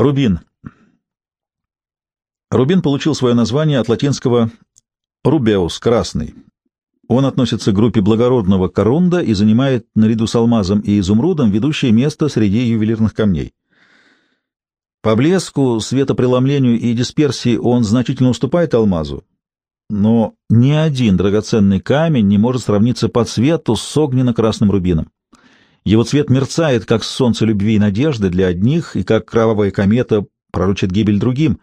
Рубин. Рубин получил свое название от латинского «рубеус» — «красный». Он относится к группе благородного корунда и занимает, наряду с алмазом и изумрудом, ведущее место среди ювелирных камней. По блеску, светопреломлению и дисперсии он значительно уступает алмазу, но ни один драгоценный камень не может сравниться по цвету с огненно-красным рубином. Его цвет мерцает, как солнце любви и надежды для одних, и как кровавая комета пророчит гибель другим.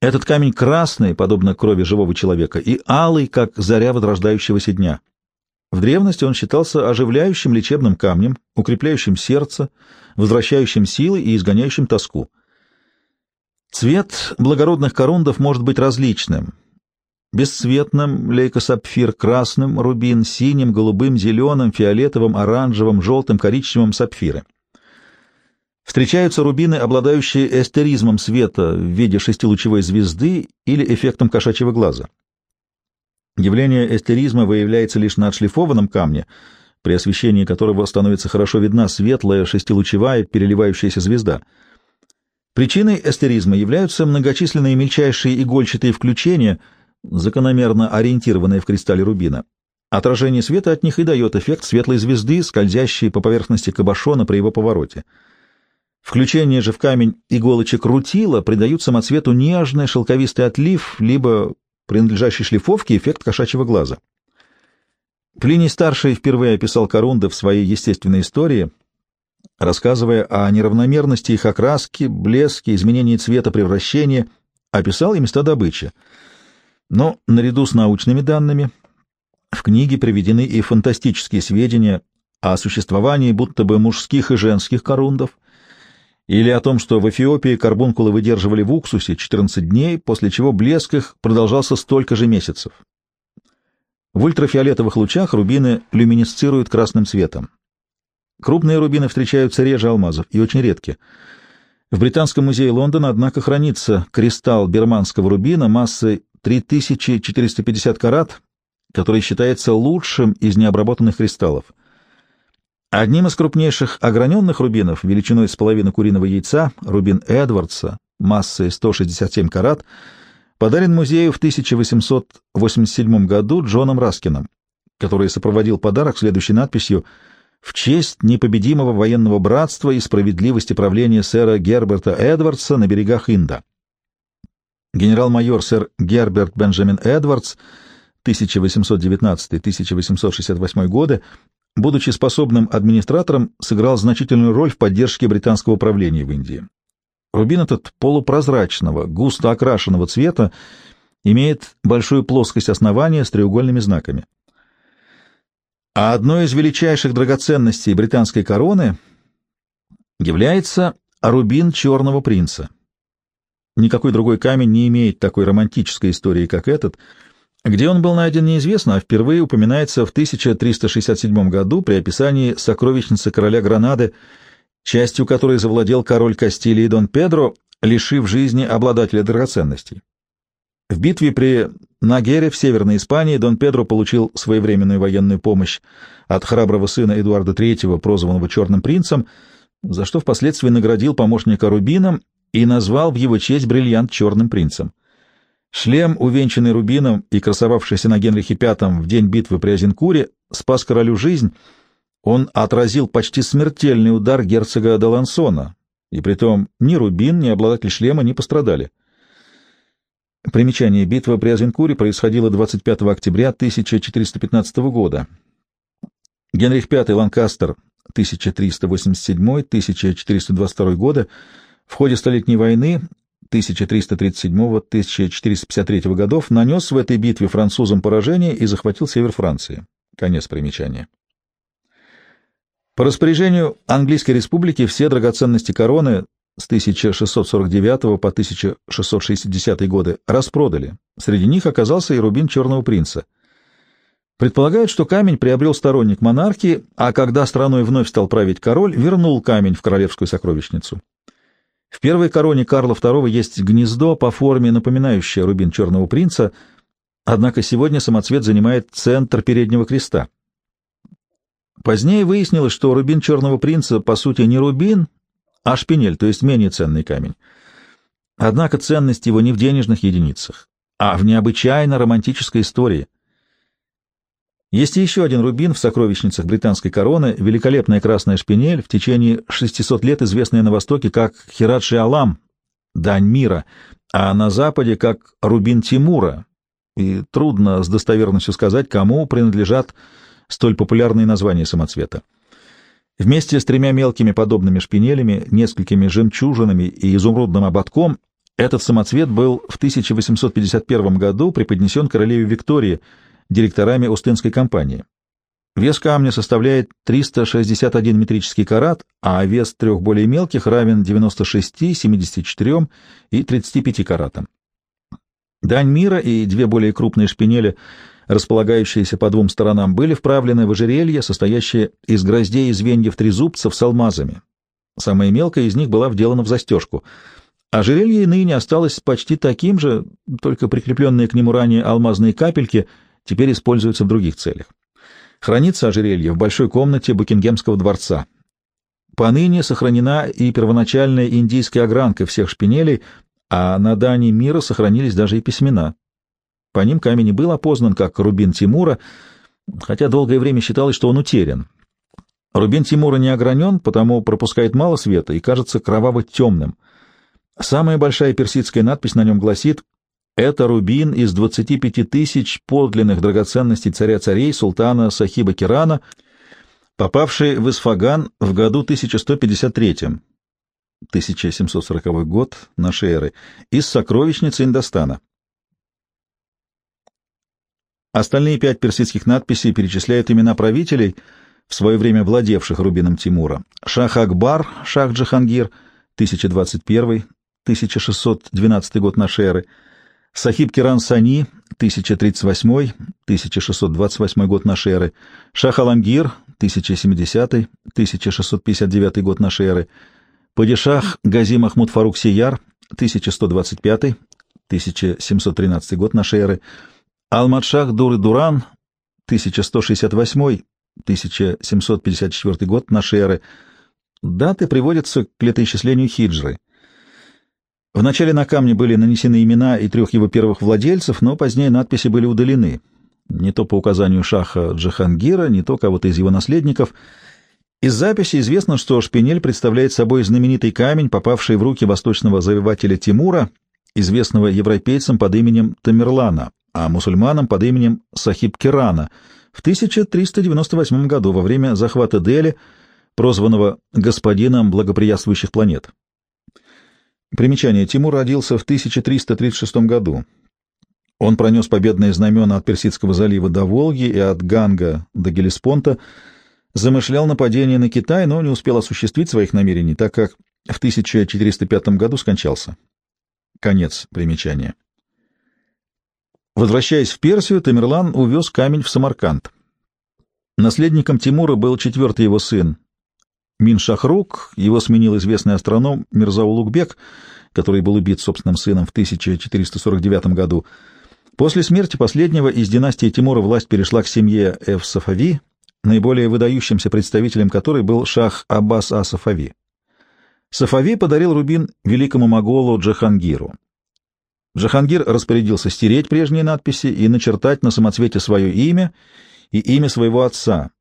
Этот камень красный, подобно крови живого человека, и алый, как заря возрождающегося дня. В древности он считался оживляющим лечебным камнем, укрепляющим сердце, возвращающим силы и изгоняющим тоску. Цвет благородных корундов может быть различным. Бесцветным — лейкосапфир, красным — рубин, синим, голубым, зеленым, фиолетовым, оранжевым, желтым, коричневым — сапфиры. Встречаются рубины, обладающие эстеризмом света в виде шестилучевой звезды или эффектом кошачьего глаза. Явление эстеризма выявляется лишь на отшлифованном камне, при освещении которого становится хорошо видна светлая шестилучевая переливающаяся звезда. Причиной эстеризма являются многочисленные мельчайшие игольчатые включения, закономерно ориентированные в кристалле рубина. Отражение света от них и дает эффект светлой звезды, скользящей по поверхности кабошона при его повороте. Включение же в камень иголочек рутила придают самоцвету нежный шелковистый отлив, либо принадлежащий шлифовке эффект кошачьего глаза. Плиний Старший впервые описал корунды в своей естественной истории, рассказывая о неравномерности их окраски, блеске, изменении цвета превращения, описал и места добычи. Но наряду с научными данными в книге приведены и фантастические сведения о существовании будто бы мужских и женских корундов, или о том, что в Эфиопии карбункулы выдерживали в уксусе 14 дней, после чего блеск их продолжался столько же месяцев. В ультрафиолетовых лучах рубины люминесцируют красным цветом. Крупные рубины встречаются реже алмазов и очень редки. В Британском музее Лондона, однако, хранится кристалл берманского рубина массой 3450 карат, который считается лучшим из необработанных кристаллов. Одним из крупнейших ограненных рубинов, величиной с половины куриного яйца, рубин Эдвардса, массой 167 карат, подарен музею в 1887 году Джоном Раскином, который сопроводил подарок следующей надписью «В честь непобедимого военного братства и справедливости правления сэра Герберта Эдвардса на берегах Инда». Генерал-майор сэр Герберт Бенджамин Эдвардс 1819-1868 годы будучи способным администратором, сыграл значительную роль в поддержке британского правления в Индии. Рубин этот полупрозрачного, густо окрашенного цвета имеет большую плоскость основания с треугольными знаками. А одной из величайших драгоценностей британской короны является рубин черного принца. Никакой другой камень не имеет такой романтической истории, как этот — где он был найден, неизвестно, а впервые упоминается в 1367 году при описании сокровищницы короля Гранады, частью которой завладел король Кастилии Дон Педро, лишив жизни обладателя драгоценностей. В битве при Нагере в Северной Испании Дон Педро получил своевременную военную помощь от храброго сына Эдуарда III, прозванного Черным принцем, за что впоследствии наградил помощника Рубином и назвал в его честь бриллиант Черным принцем. Шлем, увенчанный рубином и красовавшийся на Генрихе V в день битвы при Азенкуре, спас королю жизнь. Он отразил почти смертельный удар герцога Далансона, и притом ни рубин, ни обладатель шлема не пострадали. Примечание. Битва при Азенкуре происходила 25 октября 1415 года. Генрих V Ланкастер 1387-1422 годы в ходе Столетней войны 1337-1453 годов нанес в этой битве французам поражение и захватил север Франции. Конец примечания. По распоряжению Английской республики все драгоценности короны с 1649 по 1660 годы распродали. Среди них оказался и рубин Черного принца. Предполагают, что камень приобрел сторонник монархии, а когда страной вновь стал править король, вернул камень в королевскую сокровищницу. В первой короне Карла II есть гнездо по форме, напоминающее рубин Черного принца, однако сегодня самоцвет занимает центр переднего креста. Позднее выяснилось, что рубин Черного принца по сути не рубин, а шпинель, то есть менее ценный камень. Однако ценность его не в денежных единицах, а в необычайно романтической истории. Есть еще один рубин в сокровищницах британской короны, великолепная красная шпинель, в течение 600 лет известная на Востоке как Хирадши Алам, дань мира, а на Западе как рубин Тимура, и трудно с достоверностью сказать, кому принадлежат столь популярные названия самоцвета. Вместе с тремя мелкими подобными шпинелями, несколькими жемчужинами и изумрудным ободком этот самоцвет был в 1851 году преподнесен королеве Виктории директорами Устынской компании. Вес камня составляет 361 метрический карат, а вес трех более мелких равен 96, 74 и 35 каратам. Дань мира и две более крупные шпинели, располагающиеся по двум сторонам, были вправлены в ожерелье, состоящее из гроздей и звеньев трезубцев с алмазами. Самая мелкая из них была вделана в застежку. Ожерелье и ныне осталось почти таким же, только прикрепленные к нему ранее алмазные капельки теперь используются в других целях. Хранится ожерелье в большой комнате Букингемского дворца. Поныне сохранена и первоначальная индийская огранка всех шпинелей, а на Дане мира сохранились даже и письмена. По ним камень был опознан как рубин Тимура, хотя долгое время считалось, что он утерян. Рубин Тимура не огранен, потому пропускает мало света и кажется кроваво-темным. Самая большая персидская надпись на нем гласит «Это рубин из 25 тысяч подлинных драгоценностей царя-царей султана Сахиба Кирана, попавший в Исфаган в году 1153 1740 год нашей эры, из сокровищницы Индостана. Остальные пять персидских надписей перечисляют имена правителей, в свое время владевших рубином Тимура. Шах Акбар, Шах Джахангир, 1021-1612 год нашей эры, Сахиб Киран Сани, 1038-1628 год нашей эры, Шах Аламгир, 1070-1659 год нашей эры, Падишах Гази Махмуд Фарук Сияр, 1125-1713 год нашей эры, Алмадшах Дуры Дуран, 1168-1754 год нашей эры. Даты приводятся к летоисчислению хиджры. Вначале на камне были нанесены имена и трех его первых владельцев, но позднее надписи были удалены. Не то по указанию шаха Джахангира, не то кого-то из его наследников — из записи известно, что шпинель представляет собой знаменитый камень, попавший в руки восточного завоевателя Тимура, известного европейцам под именем Тамерлана, а мусульманам под именем Сахиб Кирана, в 1398 году во время захвата Дели, прозванного господином благоприятствующих планет. Примечание. Тимур родился в 1336 году. Он пронес победные знамена от Персидского залива до Волги и от Ганга до Гелеспонта, замышлял нападение на Китай, но не успел осуществить своих намерений, так как в 1405 году скончался. Конец примечания. Возвращаясь в Персию, Тамерлан увез камень в Самарканд. Наследником Тимура был четвертый его сын Мин Шахрук, его сменил известный астроном Мирзаулукбек, который был убит собственным сыном в 1449 году. После смерти последнего из династии Тимура власть перешла к семье Эф-Сафави, наиболее выдающимся представителем которой был шах Аббас А-Сафави. Сафави подарил рубин великому моголу Джахангиру. Джахангир распорядился стереть прежние надписи и начертать на самоцвете свое имя и имя своего отца,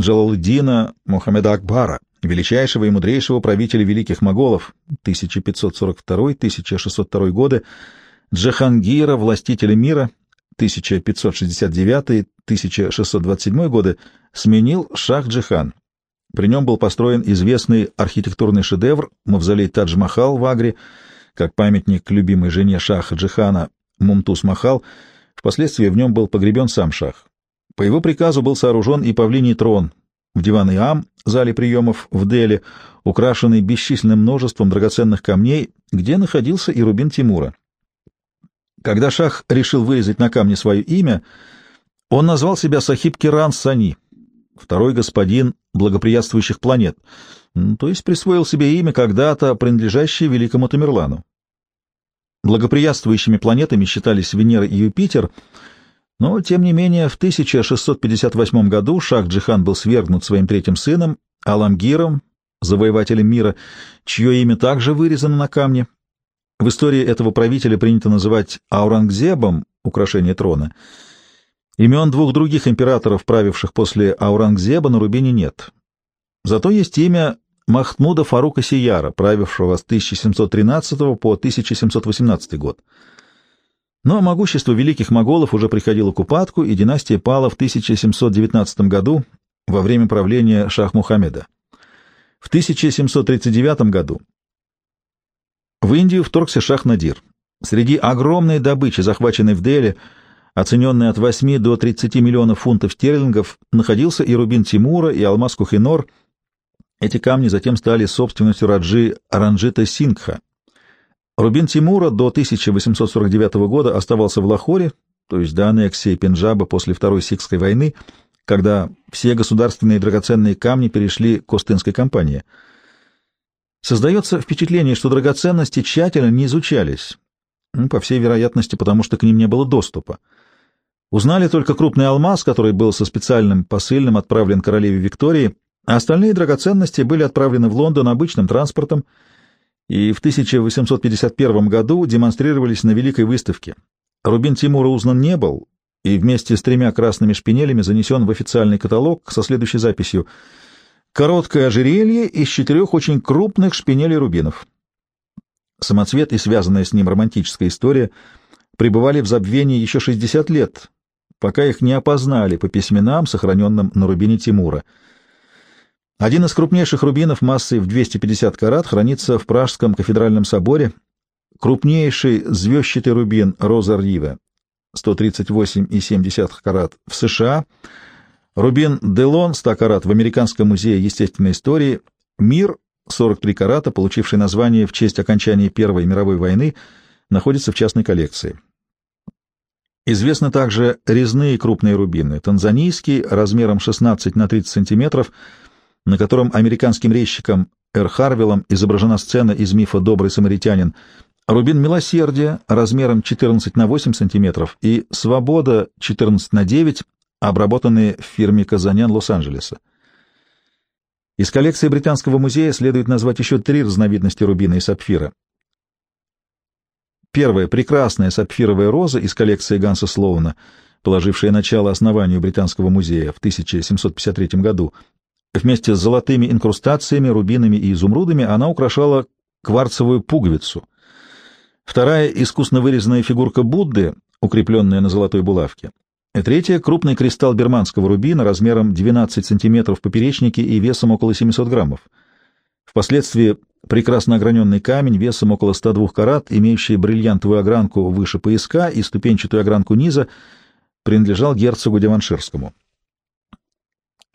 Джалалдина Мухаммеда Акбара, величайшего и мудрейшего правителя великих моголов 1542-1602 годы, Джахангира, властителя мира 1569-1627 годы, сменил Шах-Джихан. При нем был построен известный архитектурный шедевр Мавзолей Тадж-Махал в Агре, как памятник любимой жене Шаха Джихана Мумтус-Махал. Впоследствии в нем был погребен сам Шах. По его приказу был сооружен и павлиний трон в диван-Иам, зале приемов в Дели, украшенный бесчисленным множеством драгоценных камней, где находился и рубин Тимура. Когда Шах решил вырезать на камне свое имя, он назвал себя Сахиб Киран Сани, второй господин благоприятствующих планет, то есть присвоил себе имя, когда-то принадлежащее великому Тамерлану. Благоприятствующими планетами считались Венера и Юпитер, но, тем не менее, в 1658 году Шах Джихан был свергнут своим третьим сыном, Аламгиром, завоевателем мира, чье имя также вырезано на камне. В истории этого правителя принято называть Аурангзебом, украшение трона. Имен двух других императоров, правивших после Аурангзеба, на рубине нет. Зато есть имя Махмуда Фарука Сияра, правившего с 1713 по 1718 год. Но могущество великих моголов уже приходило к упадку, и династия пала в 1719 году во время правления Шах-Мухаммеда. В 1739 году в Индию вторгся Шах-Надир. Среди огромной добычи, захваченной в Дели, оцененной от 8 до 30 миллионов фунтов стерлингов, находился и рубин Тимура, и алмаз Кухинор. Эти камни затем стали собственностью Раджи Ранджита Сингха, Рубин Тимура до 1849 года оставался в Лахоре, то есть до аннексии Пенджаба после Второй Сикской войны, когда все государственные драгоценные камни перешли к Остинской компании. Создается впечатление, что драгоценности тщательно не изучались, ну, по всей вероятности, потому что к ним не было доступа. Узнали только крупный алмаз, который был со специальным посыльным отправлен королеве Виктории, а остальные драгоценности были отправлены в Лондон обычным транспортом, и в 1851 году демонстрировались на Великой выставке. Рубин Тимура узнан не был и вместе с тремя красными шпинелями занесен в официальный каталог со следующей записью «Короткое ожерелье из четырех очень крупных шпинелей рубинов». Самоцвет и связанная с ним романтическая история пребывали в забвении еще 60 лет, пока их не опознали по письменам, сохраненным на рубине Тимура — один из крупнейших рубинов массой в 250 карат хранится в Пражском кафедральном соборе. Крупнейший звездчатый рубин Роза Риве 138,7 карат в США. Рубин Делон 100 карат в Американском музее естественной истории. Мир 43 карата, получивший название в честь окончания Первой мировой войны, находится в частной коллекции. Известны также резные крупные рубины. Танзанийский размером 16 на 30 сантиметров – на котором американским резчиком Эр Харвиллом изображена сцена из мифа «Добрый самаритянин», рубин милосердия размером 14 на 8 сантиметров и свобода 14 на 9, обработанные в фирме Казанян Лос-Анджелеса. Из коллекции Британского музея следует назвать еще три разновидности рубина и сапфира. Первая — прекрасная сапфировая роза из коллекции Ганса Слоуна, положившая начало основанию Британского музея в 1753 году — Вместе с золотыми инкрустациями, рубинами и изумрудами она украшала кварцевую пуговицу. Вторая — искусно вырезанная фигурка Будды, укрепленная на золотой булавке. И третья — крупный кристалл берманского рубина размером 12 сантиметров в поперечнике и весом около 700 граммов. Впоследствии прекрасно ограненный камень весом около 102 карат, имеющий бриллиантовую огранку выше пояска и ступенчатую огранку низа, принадлежал герцогу Деванширскому.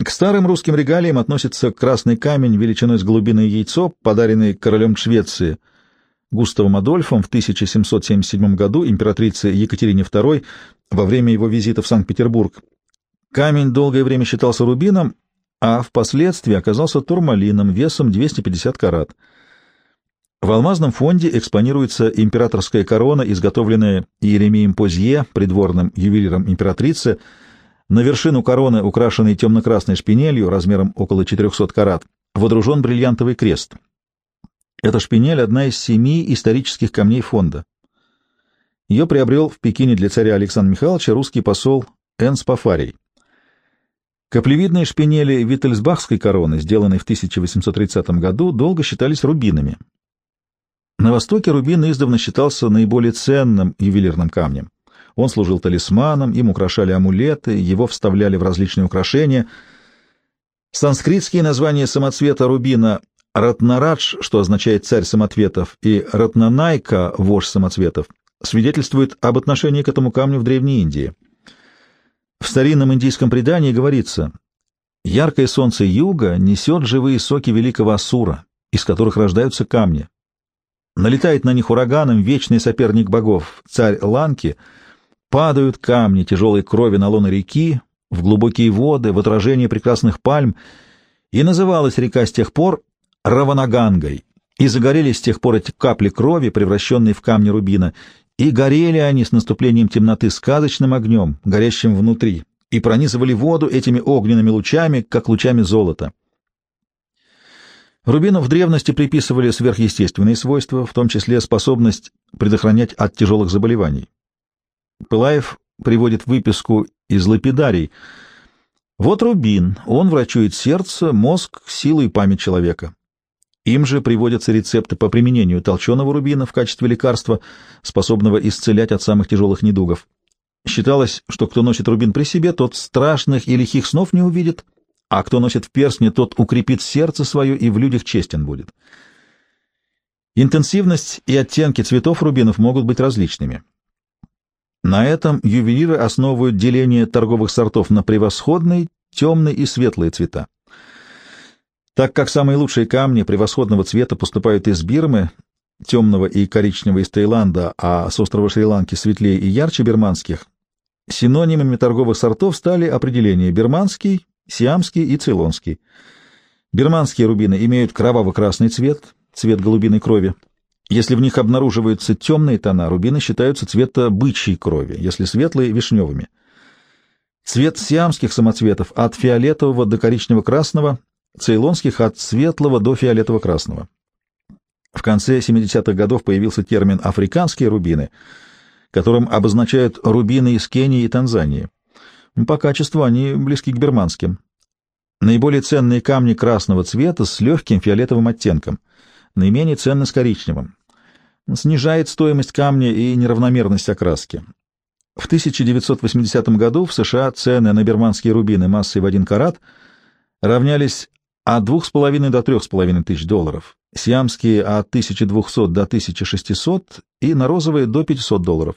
К старым русским регалиям относится красный камень величиной с голубиное яйцо, подаренный королем Швеции Густавом Адольфом в 1777 году императрице Екатерине II во время его визита в Санкт-Петербург. Камень долгое время считался рубином, а впоследствии оказался турмалином весом 250 карат. В алмазном фонде экспонируется императорская корона, изготовленная Иеремием Позье, придворным ювелиром императрицы, на вершину короны, украшенной темно-красной шпинелью размером около 400 карат, водружен бриллиантовый крест. Эта шпинель — одна из семи исторических камней фонда. Ее приобрел в Пекине для царя Александра Михайловича русский посол Энс Пафарий. Каплевидные шпинели Виттельсбахской короны, сделанные в 1830 году, долго считались рубинами. На Востоке рубин издавна считался наиболее ценным ювелирным камнем. Он служил талисманом, им украшали амулеты, его вставляли в различные украшения. Санскритские названия самоцвета рубина Ратнарадж, что означает «царь самоцветов», и Ратнанайка, вождь самоцветов, свидетельствуют об отношении к этому камню в Древней Индии. В старинном индийском предании говорится «Яркое солнце юга несет живые соки великого Асура, из которых рождаются камни. Налетает на них ураганом вечный соперник богов, царь Ланки — Падают камни тяжелой крови на лоно реки, в глубокие воды, в отражение прекрасных пальм, и называлась река с тех пор Раванагангой, и загорелись с тех пор эти капли крови, превращенные в камни рубина, и горели они с наступлением темноты сказочным огнем, горящим внутри, и пронизывали воду этими огненными лучами, как лучами золота. Рубину в древности приписывали сверхъестественные свойства, в том числе способность предохранять от тяжелых заболеваний. Пылаев приводит выписку из лапидарий. Вот рубин, он врачует сердце, мозг, силу и память человека. Им же приводятся рецепты по применению толченого рубина в качестве лекарства, способного исцелять от самых тяжелых недугов. Считалось, что кто носит рубин при себе, тот страшных и лихих снов не увидит, а кто носит в перстне, тот укрепит сердце свое и в людях честен будет. Интенсивность и оттенки цветов рубинов могут быть различными. На этом ювелиры основывают деление торговых сортов на превосходные, темные и светлые цвета. Так как самые лучшие камни превосходного цвета поступают из Бирмы, темного и коричневого из Таиланда, а с острова Шри-Ланки светлее и ярче бирманских, синонимами торговых сортов стали определения бирманский, сиамский и цейлонский. Бирманские рубины имеют кроваво-красный цвет, цвет голубиной крови. Если в них обнаруживаются темные тона, рубины считаются цвета бычьей крови, если светлые — вишневыми. Цвет сиамских самоцветов от фиолетового до коричнево-красного, цейлонских от светлого до фиолетово-красного. В конце 70-х годов появился термин «африканские рубины», которым обозначают рубины из Кении и Танзании. По качеству они близки к бирманским. Наиболее ценные камни красного цвета с легким фиолетовым оттенком, наименее ценны с коричневым. Снижает стоимость камня и неравномерность окраски. В 1980 году в США цены на бирманские рубины массой в 1 карат равнялись от 2,5 до 3,5 тысяч долларов, сиамские от 1200 до 1600 и на розовые до 500 долларов.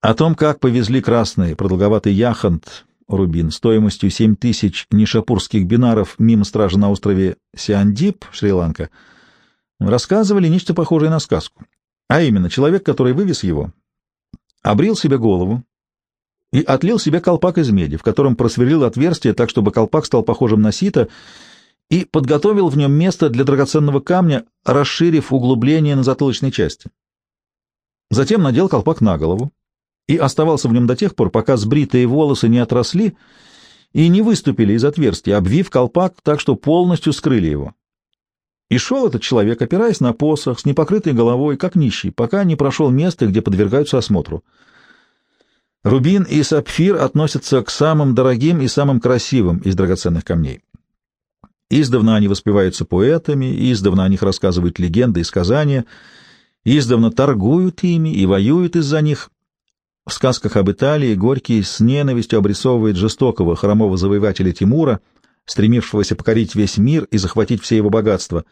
О том, как повезли красный продолговатый яхонт Рубин стоимостью 7 тысяч нишапурских бинаров мимо стражи на острове Сиандип, Шри-Ланка, рассказывали нечто похожее на сказку. А именно, человек, который вывез его, обрил себе голову и отлил себе колпак из меди, в котором просверлил отверстие так, чтобы колпак стал похожим на сито, и подготовил в нем место для драгоценного камня, расширив углубление на затылочной части. Затем надел колпак на голову, и оставался в нем до тех пор, пока сбритые волосы не отросли и не выступили из отверстия, обвив колпак так, что полностью скрыли его. И шел этот человек, опираясь на посох, с непокрытой головой, как нищий, пока не прошел место, где подвергаются осмотру. Рубин и сапфир относятся к самым дорогим и самым красивым из драгоценных камней. Издавна они воспеваются поэтами, издавна о них рассказывают легенды и сказания, издавна торгуют ими и воюют из-за них, в сказках об Италии Горький с ненавистью обрисовывает жестокого хромого завоевателя Тимура, стремившегося покорить весь мир и захватить все его богатства.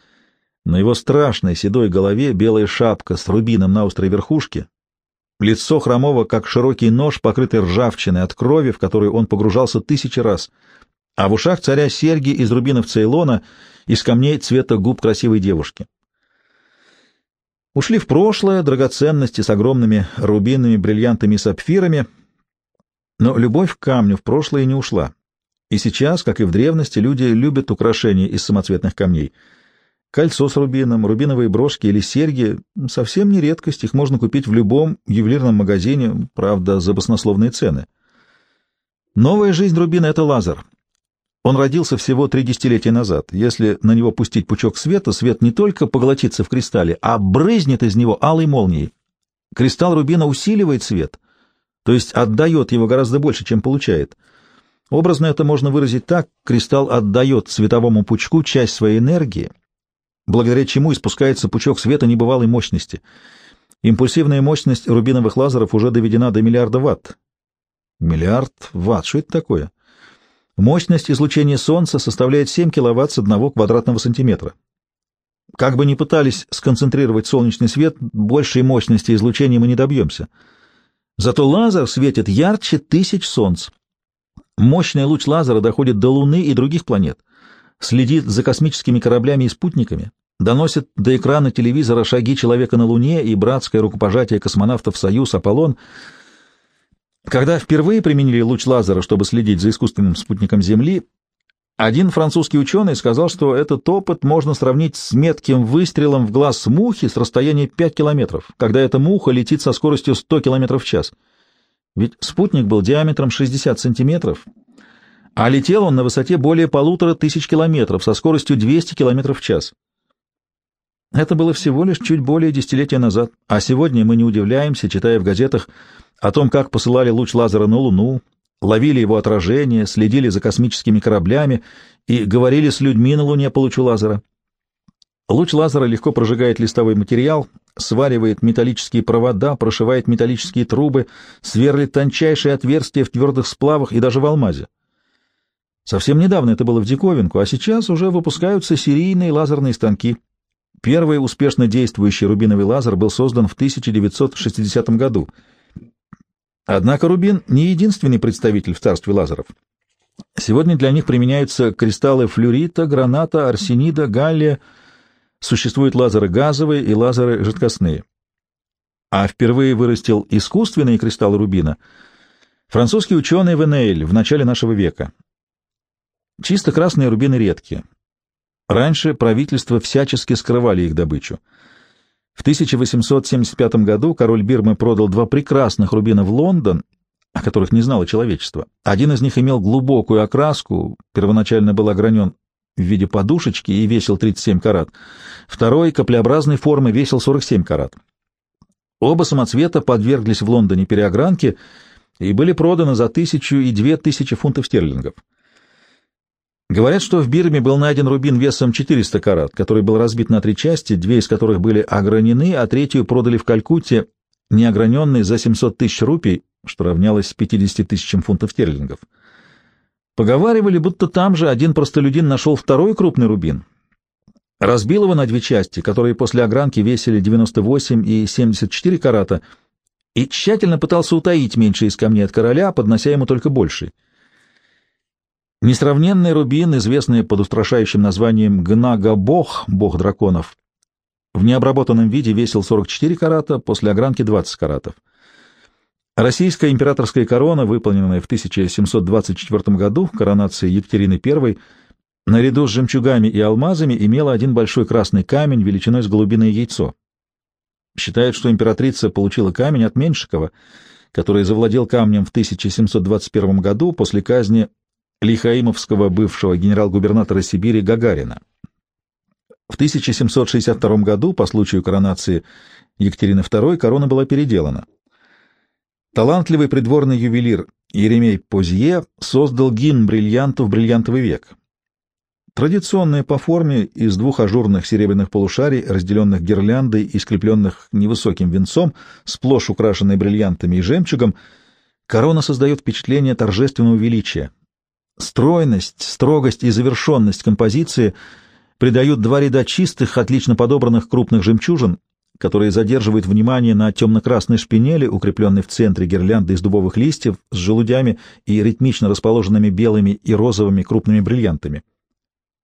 На его страшной седой голове белая шапка с рубином на острой верхушке, лицо хромого, как широкий нож, покрытый ржавчиной от крови, в которую он погружался тысячи раз, а в ушах царя серьги из рубинов Цейлона, из камней цвета губ красивой девушки. Ушли в прошлое драгоценности с огромными рубинами, бриллиантами и сапфирами, но любовь к камню в прошлое не ушла. И сейчас, как и в древности, люди любят украшения из самоцветных камней. Кольцо с рубином, рубиновые брошки или серьги — совсем не редкость, их можно купить в любом ювелирном магазине, правда, за баснословные цены. Новая жизнь рубина — это лазер, он родился всего три десятилетия назад. Если на него пустить пучок света, свет не только поглотится в кристалле, а брызнет из него алой молнией. Кристалл рубина усиливает свет, то есть отдает его гораздо больше, чем получает. Образно это можно выразить так. Кристалл отдает световому пучку часть своей энергии, благодаря чему испускается пучок света небывалой мощности. Импульсивная мощность рубиновых лазеров уже доведена до миллиарда ватт. Миллиард ватт, что это такое? Мощность излучения Солнца составляет 7 кВт с одного квадратного сантиметра. Как бы ни пытались сконцентрировать солнечный свет, большей мощности излучения мы не добьемся. Зато лазер светит ярче тысяч солнц. Мощный луч лазера доходит до Луны и других планет, следит за космическими кораблями и спутниками, доносит до экрана телевизора шаги человека на Луне и братское рукопожатие космонавтов «Союз», «Аполлон», когда впервые применили луч лазера, чтобы следить за искусственным спутником Земли, один французский ученый сказал, что этот опыт можно сравнить с метким выстрелом в глаз мухи с расстояния 5 километров, когда эта муха летит со скоростью 100 километров в час. Ведь спутник был диаметром 60 сантиметров, а летел он на высоте более полутора тысяч километров со скоростью 200 километров в час. Это было всего лишь чуть более десятилетия назад, а сегодня мы не удивляемся, читая в газетах о том, как посылали луч лазера на Луну, ловили его отражение, следили за космическими кораблями и говорили с людьми на Луне по лучу лазера. Луч лазера легко прожигает листовой материал, сваривает металлические провода, прошивает металлические трубы, сверлит тончайшие отверстия в твердых сплавах и даже в алмазе. Совсем недавно это было в диковинку, а сейчас уже выпускаются серийные лазерные станки. Первый успешно действующий рубиновый лазер был создан в 1960 году — Однако рубин не единственный представитель в царстве лазеров. Сегодня для них применяются кристаллы флюорита, граната, арсенида, галлия, существуют лазеры газовые и лазеры жидкостные. А впервые вырастил искусственные кристаллы рубина французский ученый Венейль в начале нашего века. Чисто красные рубины редкие. Раньше правительства всячески скрывали их добычу. В 1875 году король Бирмы продал два прекрасных рубина в Лондон, о которых не знало человечество. Один из них имел глубокую окраску, первоначально был огранен в виде подушечки и весил 37 карат. Второй, каплеобразной формы, весил 47 карат. Оба самоцвета подверглись в Лондоне переогранке и были проданы за тысячу и две тысячи фунтов стерлингов. Говорят, что в Бирме был найден рубин весом 400 карат, который был разбит на три части, две из которых были огранены, а третью продали в Калькутте, неограненной за 700 тысяч рупий, что равнялось 50 тысячам фунтов стерлингов. Поговаривали, будто там же один простолюдин нашел второй крупный рубин. Разбил его на две части, которые после огранки весили 98 и 74 карата, и тщательно пытался утаить меньший из камней от короля, поднося ему только больший. Несравненный рубин, известный под устрашающим названием Гнага-бог, бог драконов, в необработанном виде весил 44 карата, после огранки 20 каратов. Российская императорская корона, выполненная в 1724 году, коронации Екатерины I, наряду с жемчугами и алмазами имела один большой красный камень величиной с голубиное яйцо. Считают, что императрица получила камень от Меньшикова, который завладел камнем в 1721 году после казни Лихаимовского бывшего генерал-губернатора Сибири Гагарина. В 1762 году, по случаю коронации Екатерины II, корона была переделана. Талантливый придворный ювелир Еремей Позье создал гимн бриллианту в бриллиантовый век. Традиционная по форме из двух ажурных серебряных полушарий, разделенных гирляндой и скрепленных невысоким венцом, сплошь украшенной бриллиантами и жемчугом, корона создает впечатление торжественного величия, Стройность, строгость и завершенность композиции придают два ряда чистых, отлично подобранных крупных жемчужин, которые задерживают внимание на темно-красной шпинели, укрепленной в центре гирлянды из дубовых листьев с желудями и ритмично расположенными белыми и розовыми крупными бриллиантами.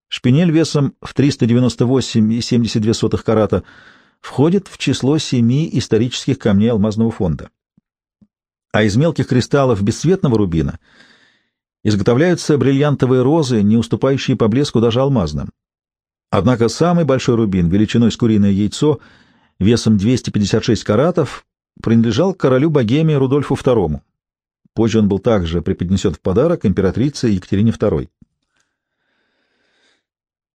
Шпинель весом в 398,72 карата входит в число семи исторических камней алмазного фонда. А из мелких кристаллов бесцветного рубина — изготовляются бриллиантовые розы, не уступающие по блеску даже алмазным. Однако самый большой рубин, величиной с куриное яйцо, весом 256 каратов, принадлежал королю Богемии Рудольфу II. Позже он был также преподнесен в подарок императрице Екатерине II.